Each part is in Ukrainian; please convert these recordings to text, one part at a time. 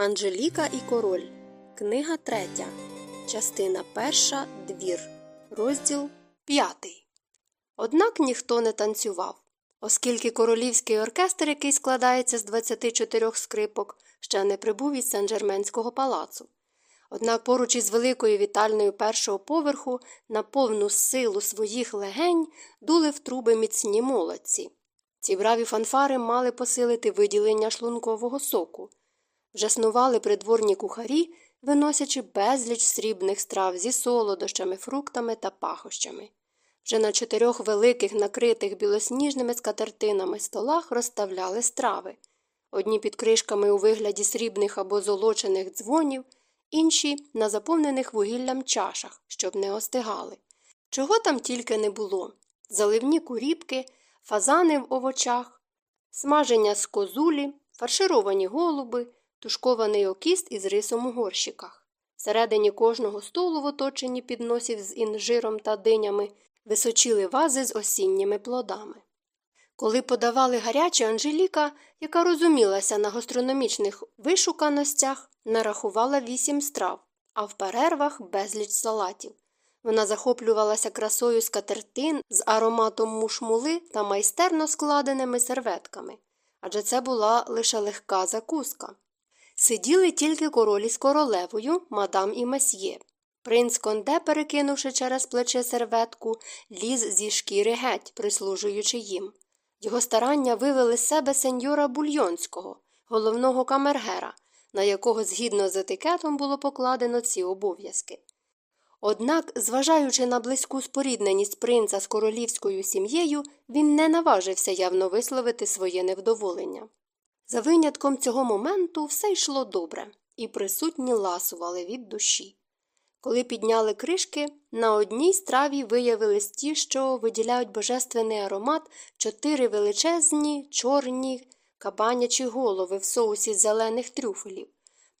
Анжеліка і король. Книга третя. Частина перша. Двір. Розділ п'ятий. Однак ніхто не танцював, оскільки королівський оркестр, який складається з 24 скрипок, ще не прибув із Сен-Жерменського палацу. Однак поруч із великою вітальною першого поверху на повну силу своїх легень дули в труби міцні молодці. Ці браві фанфари мали посилити виділення шлункового соку. Вже снували придворні кухарі, виносячи безліч срібних страв зі солодощами, фруктами та пахощами. Вже на чотирьох великих, накритих білосніжними скатертинами столах розставляли страви одні під кришками у вигляді срібних або золочених дзвонів, інші на заповнених вугіллям чашах, щоб не остигали. Чого там тільки не було заливні куріпки, фазани в овочах, смаження з козулі, фаршировані голуби, тушкований окіст із рисом у горщиках. Всередині кожного столу в оточенні підносів з інжиром та динями височили вази з осінніми плодами. Коли подавали гаряче Анжеліка, яка розумілася на гастрономічних вишуканостях, нарахувала вісім страв, а в перервах безліч салатів. Вона захоплювалася красою скатертин з ароматом мушмули та майстерно складеними серветками, адже це була лише легка закуска. Сиділи тільки королі з королевою, мадам і месьє. Принц Конде, перекинувши через плече серветку, ліз зі шкіри геть, прислужуючи їм. Його старання вивели з себе сеньора Бульйонського, головного камергера, на якого згідно з етикетом було покладено ці обов'язки. Однак, зважаючи на близьку спорідненість принца з королівською сім'єю, він не наважився явно висловити своє невдоволення. За винятком цього моменту все йшло добре, і присутні ласували від душі. Коли підняли кришки, на одній страві виявились ті, що виділяють божественний аромат чотири величезні, чорні кабанячі голови в соусі зелених трюфелів,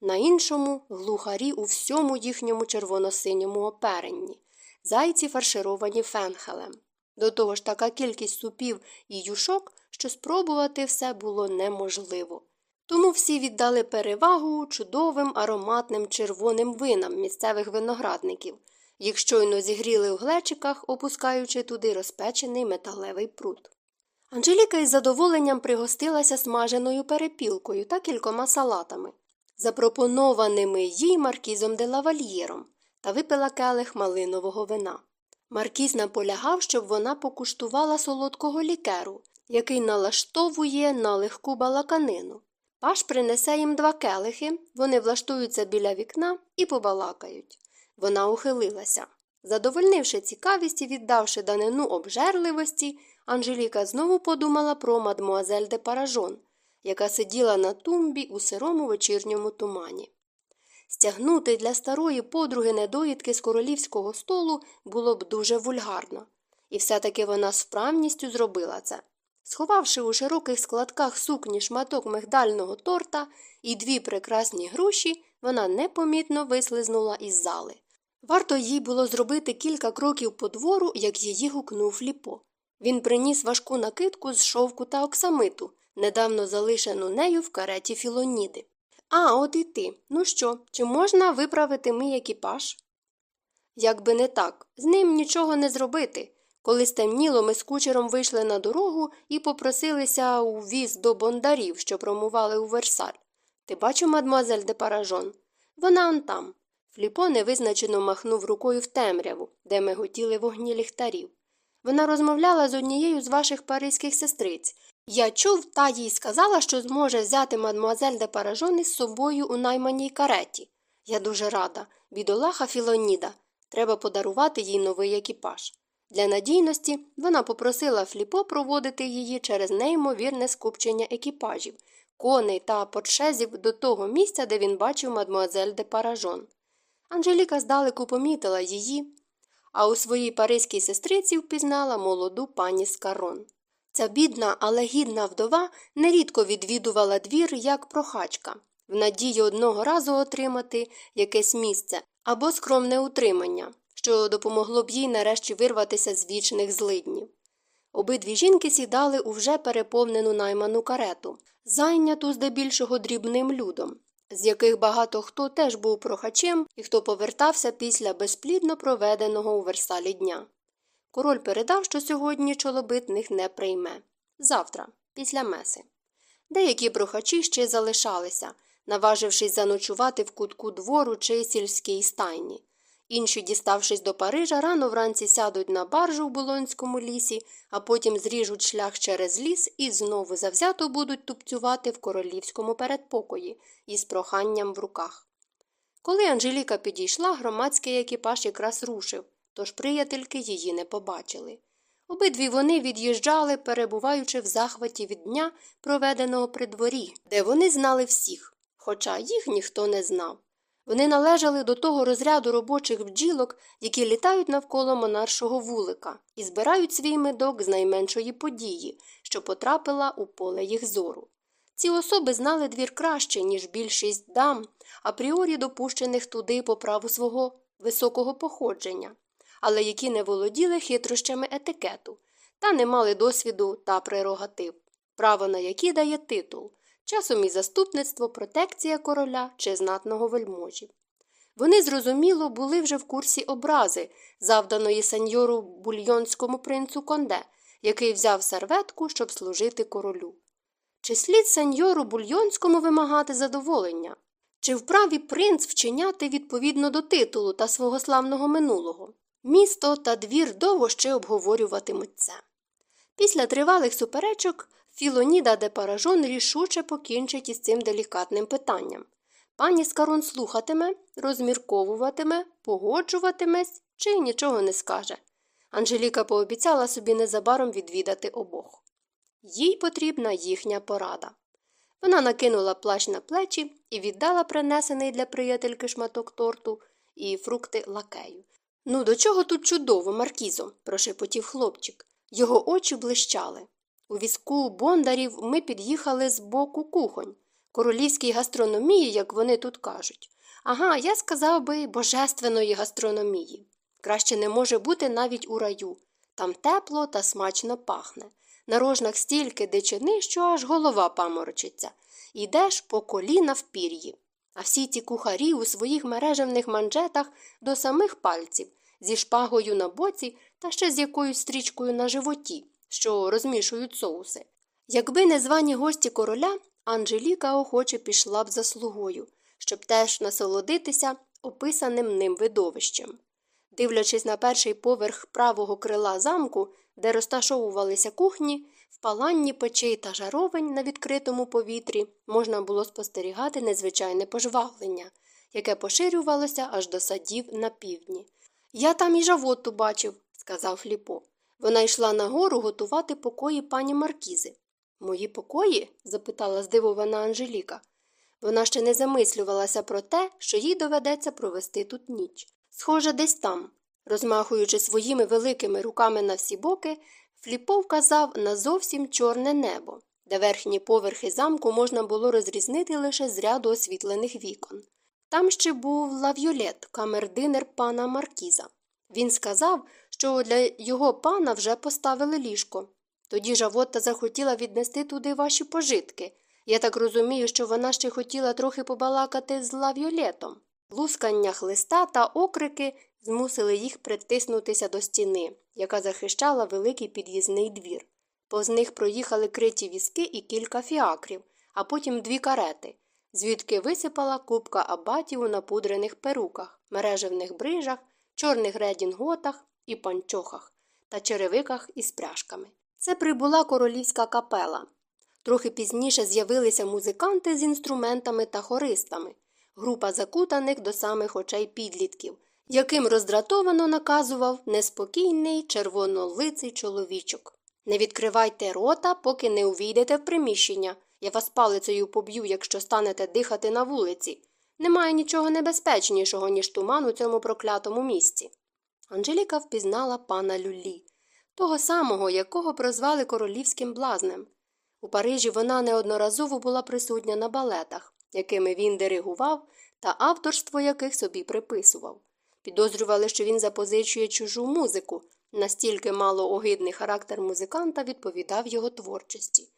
на іншому глухарі у всьому їхньому червоно-синьому оперенні, зайці фаршировані фенхелем. До того ж така кількість супів і юшок, що спробувати все було неможливо. Тому всі віддали перевагу чудовим ароматним червоним винам місцевих виноградників, їх щойно зігріли у глечиках, опускаючи туди розпечений металевий прут. Анжеліка із задоволенням пригостилася смаженою перепілкою та кількома салатами, запропонованими їй маркізом де лавальєром, та випила келих малинового вина. Маркіз наполягав, щоб вона покуштувала солодкого лікеру, який налаштовує на легку балаканину. Паш принесе їм два келихи, вони влаштуються біля вікна і побалакають. Вона ухилилася. Задовольнивши цікавість і віддавши данину обжерливості, Анжеліка знову подумала про мадмуазель де Паражон, яка сиділа на тумбі у сирому вечірньому тумані. Стягнути для старої подруги недоїдки з королівського столу було б дуже вульгарно, і все таки вона з вправністю зробила це. Сховавши у широких складках сукні шматок мигдального торта і дві прекрасні груші, вона непомітно вислизнула із зали. Варто їй було зробити кілька кроків по двору, як її гукнув ліпо. Він приніс важку накидку з шовку та оксамиту, недавно залишену нею в кареті Філоніди. А, от і ти. Ну що, чи можна виправити мій екіпаж? Якби не так, з ним нічого не зробити. Коли стемніло, ми з кучером вийшли на дорогу і попросилися у віз до бондарів, що промували у Версаль. Ти бачив мадмуазель де Паражон? Вона он там. Фліпо невизначено махнув рукою в темряву, де миготіли вогні ліхтарів. Вона розмовляла з однією з ваших паризьких сестриць. Я чув, та їй сказала, що зможе взяти мадмуазель де Паражон із собою у найманій кареті. Я дуже рада. Бідолаха Філоніда. Треба подарувати їй новий екіпаж. Для надійності вона попросила Фліпо проводити її через неймовірне скупчення екіпажів, коней та портшезів до того місця, де він бачив мадмуазель де Паражон. Анжеліка здалеку помітила її, а у своїй паризькій сестриці впізнала молоду пані Скарон. Ця бідна, але гідна вдова нерідко відвідувала двір як прохачка, в надії одного разу отримати якесь місце або скромне утримання, що допомогло б їй нарешті вирватися з вічних злиднів. Обидві жінки сідали у вже переповнену найману карету, зайняту здебільшого дрібним людом. з яких багато хто теж був прохачем і хто повертався після безплідно проведеного у Версалі дня. Король передав, що сьогодні чолобитних не прийме. Завтра, після меси. Деякі прохачі ще залишалися, наважившись заночувати в кутку двору чи сільській стайні. Інші, діставшись до Парижа, рано вранці сядуть на баржу в Болонському лісі, а потім зріжуть шлях через ліс і знову завзято будуть тупцювати в королівському передпокої із проханням в руках. Коли Анжеліка підійшла, громадський екіпаж якраз рушив, тож приятельки її не побачили. Обидві вони від'їжджали, перебуваючи в захваті від дня, проведеного при дворі, де вони знали всіх, хоча їх ніхто не знав. Вони належали до того розряду робочих бджілок, які літають навколо монаршого вулика і збирають свій медок з найменшої події, що потрапила у поле їх зору. Ці особи знали двір краще, ніж більшість дам, апріорі допущених туди по праву свого високого походження, але які не володіли хитрощами етикету та не мали досвіду та прерогатив, право на які дає титул, часом і заступництво, протекція короля чи знатного вельможі. Вони, зрозуміло, були вже в курсі образи, завданої сеньору бульйонському принцу Конде, який взяв серветку, щоб служити королю. Чи слід сеньору бульйонському вимагати задоволення? Чи вправі принц вчиняти відповідно до титулу та свого славного минулого? Місто та двір довго ще обговорюватимуть це. Після тривалих суперечок Філоніда де Паражон рішуче покінчить із цим делікатним питанням. Пані Скарон слухатиме, розмірковуватиме, погоджуватимесь чи нічого не скаже. Анжеліка пообіцяла собі незабаром відвідати обох. Їй потрібна їхня порада. Вона накинула плащ на плечі і віддала принесений для приятельки шматок торту і фрукти лакею. Ну, до чого тут чудово, Маркізо, прошепотів хлопчик. Його очі блищали. У візку бондарів ми під'їхали з боку кухонь, королівській гастрономії, як вони тут кажуть. Ага, я сказав би божественної гастрономії. Краще не може бути навіть у раю. Там тепло та смачно пахне. На рожнах стільки дичини, що аж голова паморочиться. Йдеш по коліна в пір'ї. А всі ці кухарі у своїх мережевних манжетах до самих пальців, зі шпагою на боці та ще з якоюсь стрічкою на животі, що розмішують соуси. Якби не звані гості короля, Анжеліка охоче пішла б за слугою, щоб теж насолодитися описаним ним видовищем. Дивлячись на перший поверх правого крила замку, де розташовувалися кухні, в паланні печей та жаровень на відкритому повітрі можна було спостерігати незвичайне пожвавлення, яке поширювалося аж до садів на півдні. Я там і жавоту бачив, сказав Фліпо. Вона йшла нагору готувати покої пані Маркізи. Мої покої? запитала здивована Анжеліка. Вона ще не замислювалася про те, що їй доведеться провести тут ніч. Схоже, десь там. Розмахуючи своїми великими руками на всі боки, Фліпо вказав на зовсім чорне небо, де верхні поверхи замку можна було розрізнити лише з ряду освітлених вікон. Там ще був лав'юлет, камердинер пана Маркіза. Він сказав, що для його пана вже поставили ліжко. Тоді Жавотта захотіла віднести туди ваші пожитки. Я так розумію, що вона ще хотіла трохи побалакати з лав'юлетом. Лускання хлиста та окрики змусили їх притиснутися до стіни, яка захищала великий під'їзний двір. Повз них проїхали криті візки і кілька фіакрів, а потім дві карети, звідки висипала купка абатів у напудрених перуках, мережевних брижах, чорних редінготах і панчохах та черевиках із пряжками. Це прибула королівська капела. Трохи пізніше з'явилися музиканти з інструментами та хористами, група закутаних до самих очей підлітків, яким роздратовано наказував неспокійний червонолиций чоловічок. Не відкривайте рота, поки не увійдете в приміщення. Я вас палицею поб'ю, якщо станете дихати на вулиці. Немає нічого небезпечнішого, ніж туман у цьому проклятому місці. Анжеліка впізнала пана Люлі, того самого, якого прозвали королівським блазнем. У Парижі вона неодноразово була присутня на балетах, якими він диригував та авторство яких собі приписував. Підозрювали, що він запозичує чужу музику, настільки мало огидний характер музиканта відповідав його творчості.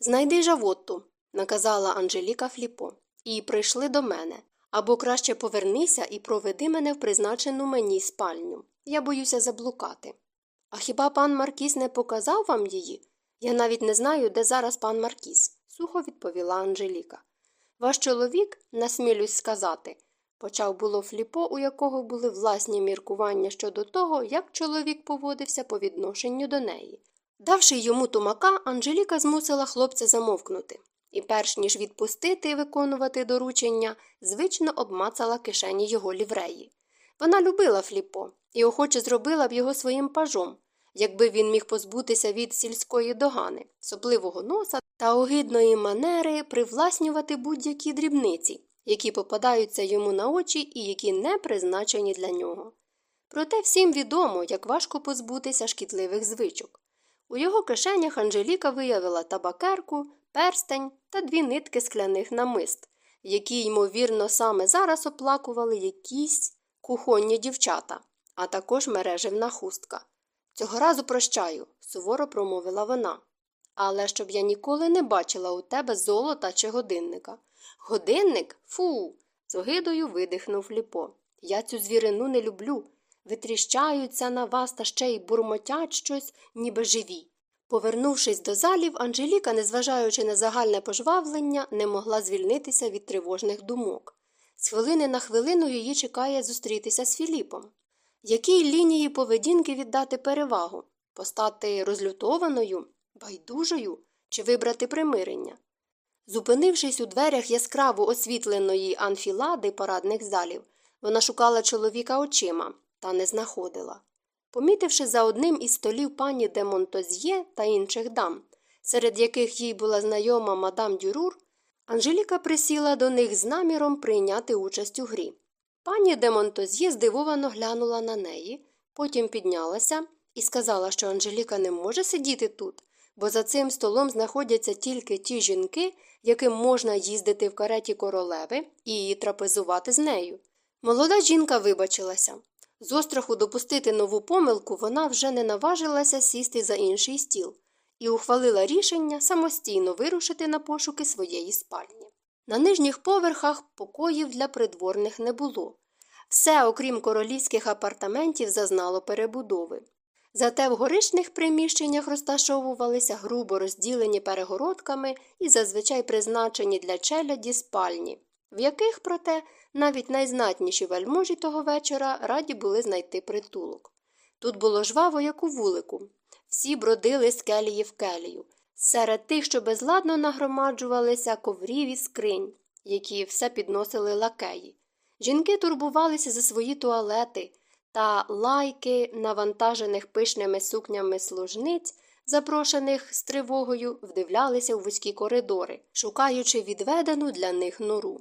Знайди жавотту, наказала Анжеліка Фліпо. і прийшли до мене. Або краще повернися і проведи мене в призначену мені спальню. Я боюся заблукати. А хіба пан Маркіс не показав вам її? Я навіть не знаю, де зараз пан Маркіс, сухо відповіла Анжеліка. Ваш чоловік, насмілюсь сказати, почав було фліпо, у якого були власні міркування щодо того, як чоловік поводився по відношенню до неї. Давши йому тумака, Анжеліка змусила хлопця замовкнути і, перш ніж відпустити і виконувати доручення, звично обмацала кишені його лівреї. Вона любила Фліпо і охоче зробила б його своїм пажом, якби він міг позбутися від сільської догани, сопливого носа та огидної манери привласнювати будь-які дрібниці, які попадаються йому на очі і які не призначені для нього. Проте всім відомо, як важко позбутися шкідливих звичок. У його кишенях Анжеліка виявила табакерку, перстень та дві нитки скляних намист, які, ймовірно, саме зараз оплакували якісь кухонні дівчата, а також мережевна хустка. Цього разу прощаю, суворо промовила вона. Але щоб я ніколи не бачила у тебе золота чи годинника. Годинник? Фу. з огидою видихнув Ліпо. Я цю звірину не люблю. Витріщаються на вас та ще й бурмотять щось, ніби живі. Повернувшись до залів, Анжеліка, незважаючи на загальне пожвавлення, не могла звільнитися від тривожних думок. З хвилини на хвилину її чекає зустрітися з Філіпом. Якій лінії поведінки віддати перевагу постати розлютованою, байдужою чи вибрати примирення? Зупинившись у дверях яскраво освітленої анфілади парадних залів, вона шукала чоловіка очима та не знаходила. Помітивши за одним із столів пані де Монтоз'є та інших дам, серед яких їй була знайома мадам Дюрур, Анжеліка присіла до них з наміром прийняти участь у грі. Пані де Монтоз'є здивовано глянула на неї, потім піднялася і сказала, що Анжеліка не може сидіти тут, бо за цим столом знаходяться тільки ті жінки, яким можна їздити в кареті королеви і її трапезувати з нею. Молода жінка вибачилася. З остраху допустити нову помилку вона вже не наважилася сісти за інший стіл і ухвалила рішення самостійно вирушити на пошуки своєї спальні. На нижніх поверхах покоїв для придворних не було. Все, окрім королівських апартаментів, зазнало перебудови. Зате в горишних приміщеннях розташовувалися грубо розділені перегородками і зазвичай призначені для челяді спальні, в яких, проте, навіть найзнатніші вельможі того вечора раді були знайти притулок. Тут було жваво, як у вулику. Всі бродили з келії в келію. Серед тих, що безладно нагромаджувалися коврів і скринь, які все підносили лакеї. Жінки турбувалися за свої туалети та лайки, навантажених пишними сукнями служниць, запрошених з тривогою, вдивлялися у вузькі коридори, шукаючи відведену для них нору.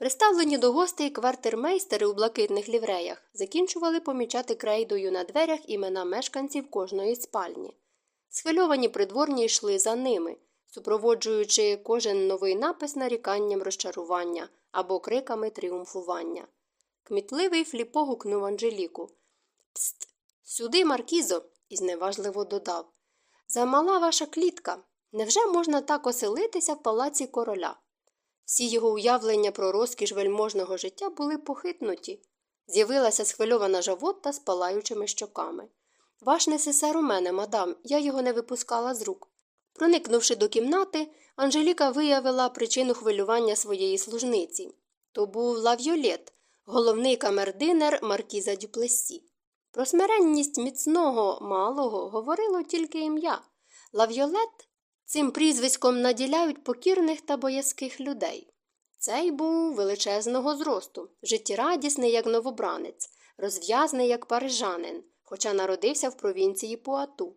Приставлені до гостей квартирмейстери у блакитних лівреях закінчували помічати крейдою на дверях імена мешканців кожної спальні. Схвильовані придворні йшли за ними, супроводжуючи кожен новий напис наріканням розчарування або криками тріумфування. Кмітливий фліпо гукнув Анжеліку. Пст, сюди, Маркізо, і зневажливо додав. Замала ваша клітка. Невже можна так оселитися в палаці короля? Всі його уявлення про розкіш вельможного життя були похитнуті. З'явилася схвильована жавотта з палаючими щоками. Ваш несесер у мене, мадам, я його не випускала з рук. Проникнувши до кімнати, Анжеліка виявила причину хвилювання своєї служниці. То був лав'йолет, головний камердинер Маркіза Дюплесі. Про смиренність міцного малого говорило тільки ім'я. Лав'йолет цим прізвиськом наділяють покірних та боязких людей. Цей був величезного зросту, життєрадісний, як новобранець, розв'язний, як парижанин, хоча народився в провінції Пуату,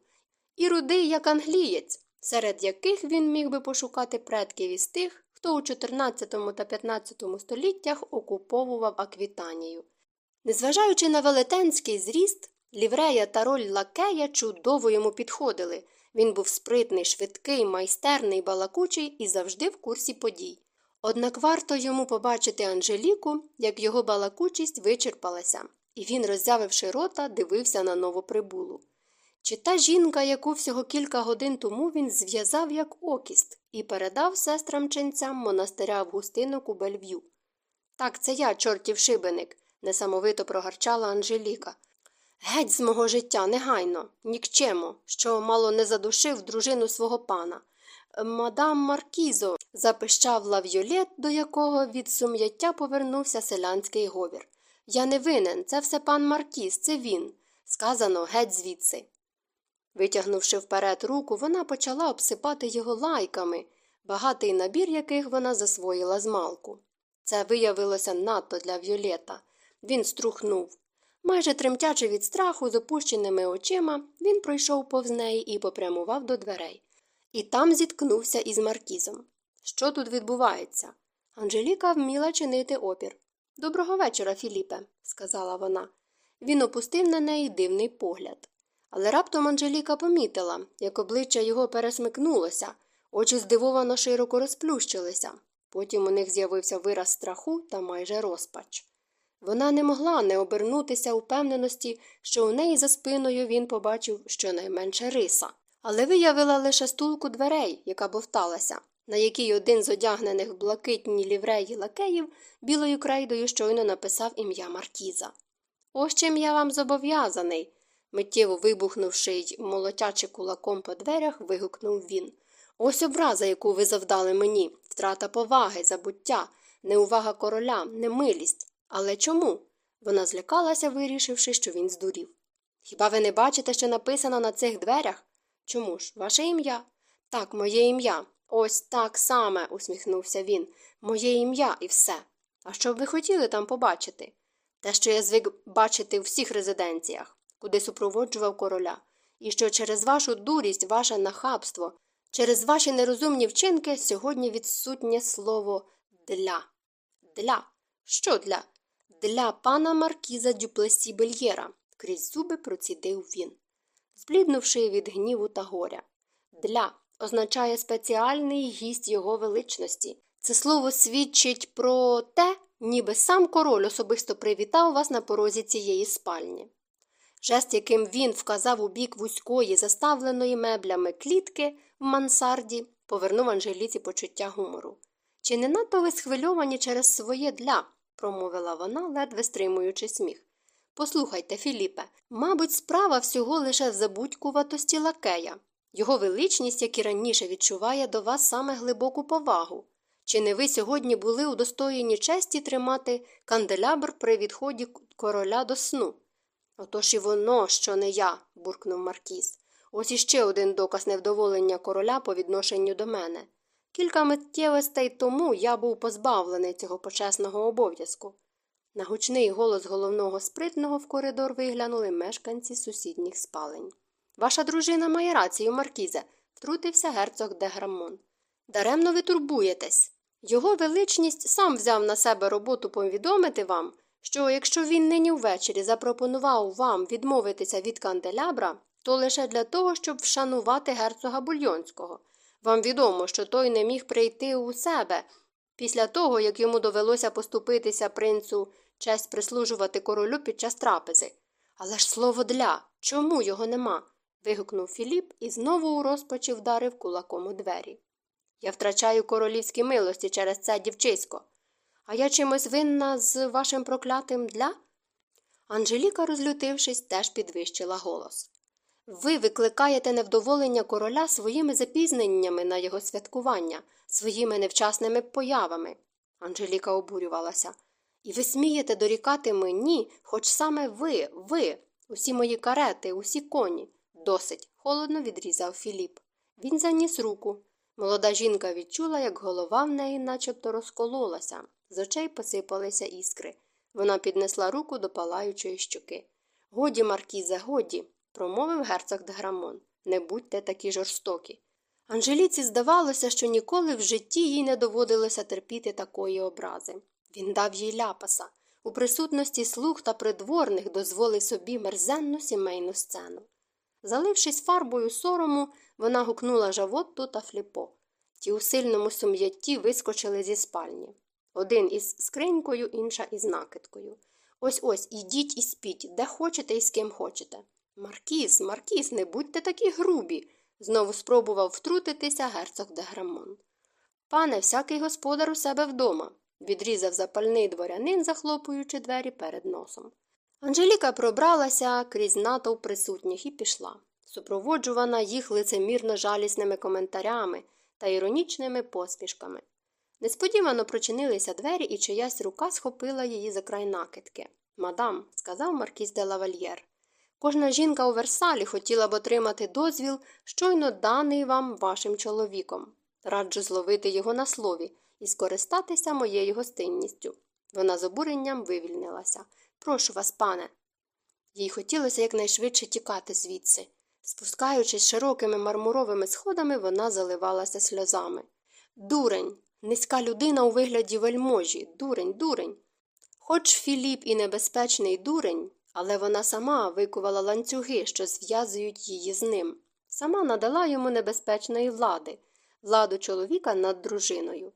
і рудий, як англієць, серед яких він міг би пошукати предків із тих, хто у 14 та 15 століттях окуповував Аквітанію. Незважаючи на велетенський зріст, ліврея та роль лакея чудово йому підходили. Він був спритний, швидкий, майстерний, балакучий і завжди в курсі подій. Однак варто йому побачити Анжеліку, як його балакучість вичерпалася, і він, роззявивши рота, дивився на новоприбулу. Чи та жінка, яку всього кілька годин тому він зв'язав як окіст і передав сестрам ченцям монастиря Августинок у Бельв'ю? Так, це я, чортів шибеник, несамовито прогарчала Анжеліка. Геть з мого життя, негайно, нікчемо, що мало не задушив дружину свого пана. Мадам Маркізо, запищав лав'юлет, до якого від сум'яття повернувся селянський говір. Я не винен, це все пан Маркіз, це він. Сказано геть звідси. Витягнувши вперед руку, вона почала обсипати його лайками, багатий набір яких вона засвоїла з малку. Це виявилося надто для Віолета. Він струхнув. Майже тремтячи від страху, з опущеними очима, він пройшов повз неї і попрямував до дверей. І там зіткнувся із Маркізом. Що тут відбувається? Анжеліка вміла чинити опір. Доброго вечора, Філіпе, сказала вона. Він опустив на неї дивний погляд. Але раптом Анжеліка помітила, як обличчя його пересмикнулося, очі здивовано широко розплющилися. Потім у них з'явився вираз страху та майже розпач. Вона не могла не обернутися упевненості, що у неї за спиною він побачив щонайменше риса, але виявила лише стулку дверей, яка бовталася, на якій один з одягнених блакитні лівреї лакеїв білою крейдою щойно написав ім'я Маркіза. Ось чим я вам зобов'язаний, миттєво вибухнувши й молотячи кулаком по дверях, вигукнув він. Ось образа, яку ви завдали мені, втрата поваги, забуття, неувага короля, немилість. Але чому? Вона злякалася, вирішивши, що він здурів. Хіба ви не бачите, що написано на цих дверях? Чому ж, ваше ім'я? Так, моє ім'я. Ось так саме, усміхнувся він. Моє ім'я і все. А що б ви хотіли там побачити? Те, що я звик бачити в всіх резиденціях, куди супроводжував короля, і що через вашу дурість, ваше нахабство, через ваші нерозумні вчинки сьогодні відсутнє слово для. Для. Що для? Для пана Маркіза Дюплесі Бельєра, крізь зуби процідив він, збліднувши від гніву та горя. Для означає спеціальний гість його величності. Це слово свідчить про те, ніби сам король особисто привітав вас на порозі цієї спальні. Жест, яким він вказав у бік вузької, заставленої меблями клітки в мансарді, повернув Анжеліці почуття гумору. Чи не надто ви схвильовані через своє для? Промовила вона, ледве стримуючи сміх. Послухайте, Філіпе, мабуть, справа всього лише в забудькуватості лакея. Його величність, як і раніше, відчуває до вас саме глибоку повагу. Чи не ви сьогодні були удостоєні честі тримати канделябр при відході короля до сну? Отож і воно, що не я, буркнув Маркіз. Ось іще один доказ невдоволення короля по відношенню до мене. Кілька миттєвостей тому я був позбавлений цього почесного обов'язку. На гучний голос головного спритного в коридор виглянули мешканці сусідніх спалень. Ваша дружина має рацію, Маркізе, втрутився герцог де Грамон. Даремно ви турбуєтесь. Його величність сам взяв на себе роботу повідомити вам, що якщо він нині ввечері запропонував вам відмовитися від канделябра, то лише для того, щоб вшанувати герцога бульйонського. Вам відомо, що той не міг прийти у себе після того, як йому довелося поступитися принцу честь прислужувати королю під час трапези. Але ж слово для чому його нема? вигукнув Філіп і знову у розпачі вдарив кулаком у двері. Я втрачаю королівські милості через це дівчисько. А я чимось винна з вашим проклятим для? Анжеліка, розлютившись, теж підвищила голос. Ви викликаєте невдоволення короля своїми запізненнями на його святкування, своїми невчасними появами. Анжеліка обурювалася. І ви смієте дорікати мені, хоч саме ви, ви, усі мої карети, усі коні. Досить, холодно відрізав Філіп. Він заніс руку. Молода жінка відчула, як голова в неї начебто розкололася, з очей посипалися іскри. Вона піднесла руку до палаючої щоки. Годі, Маркізе, годі, промовив герцог де Грамон. Не будьте такі жорстокі. Анжеліці здавалося, що ніколи в житті їй не доводилося терпіти такої образи. Він дав їй ляпаса. У присутності слуг та придворних дозволив собі мерзенну сімейну сцену. Залившись фарбою сорому, вона гукнула Жавотту та Фліпо. Ті у сильному сум'ятті вискочили зі спальні. Один із скринькою, інша із накидкою. Ось ось ідіть і спіть, де хочете і з ким хочете. Маркіз, Маркіз, не будьте такі грубі, знову спробував втрутитися герцог де Грамон. Пане, всякий господар у себе вдома, відрізав запальний дворянин, захлопуючи двері перед носом. Анжеліка пробралася крізь натовп присутніх і пішла, супроводжувана їх лицемірно жалісними коментарями та іронічними посмішками. Несподівано прочинилися двері, і чиясь рука схопила її за край накидки. Мадам, сказав маркіз де лавальєр, кожна жінка у Версалі хотіла б отримати дозвіл, щойно даний вам вашим чоловіком. Раджу зловити його на слові і скористатися моєю гостинністю. Вона з обуренням вивільнилася. Прошу вас, пане. Їй хотілося якнайшвидше тікати звідси. Спускаючись широкими мармуровими сходами, вона заливалася сльозами. Дурень, низька людина у вигляді вельможі, дурень, дурень. Хоч Філіп і небезпечний дурень, але вона сама викувала ланцюги, що зв'язують її з ним, сама надала йому небезпечної влади, владу чоловіка над дружиною.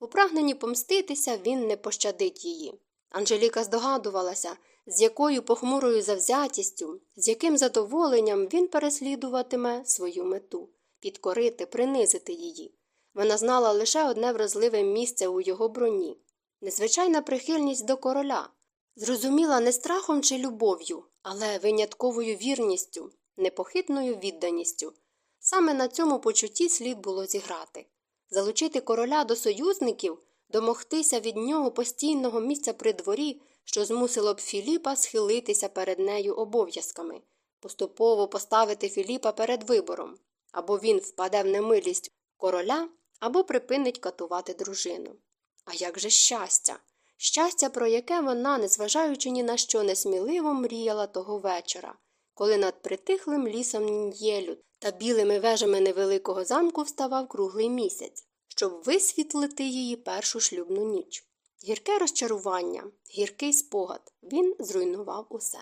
У прагненні помститися він не пощадить її. Анжеліка здогадувалася, з якою похмурою завзятістю, з яким задоволенням він переслідуватиме свою мету підкорити, принизити її. Вона знала лише одне вразливе місце у його броні незвичайна прихильність до короля, зрозуміла не страхом чи любов'ю, але винятковою вірністю, непохитною відданістю. Саме на цьому почутті слід було зіграти залучити короля до союзників, домогтися від нього постійного місця при дворі, що змусило б Філіпа схилитися перед нею обов'язками, поступово поставити Філіпа перед вибором або він впаде в немилість короля, або припинить катувати дружину. А як же щастя? Щастя, про яке вона, незважаючи ні на що несміливо мріяла того вечора, коли над притихлим лісом Нін'єлю та білими вежами невеликого замку вставав круглий місяць, щоб висвітлити її першу шлюбну ніч. Гірке розчарування, гіркий спогад він зруйнував усе.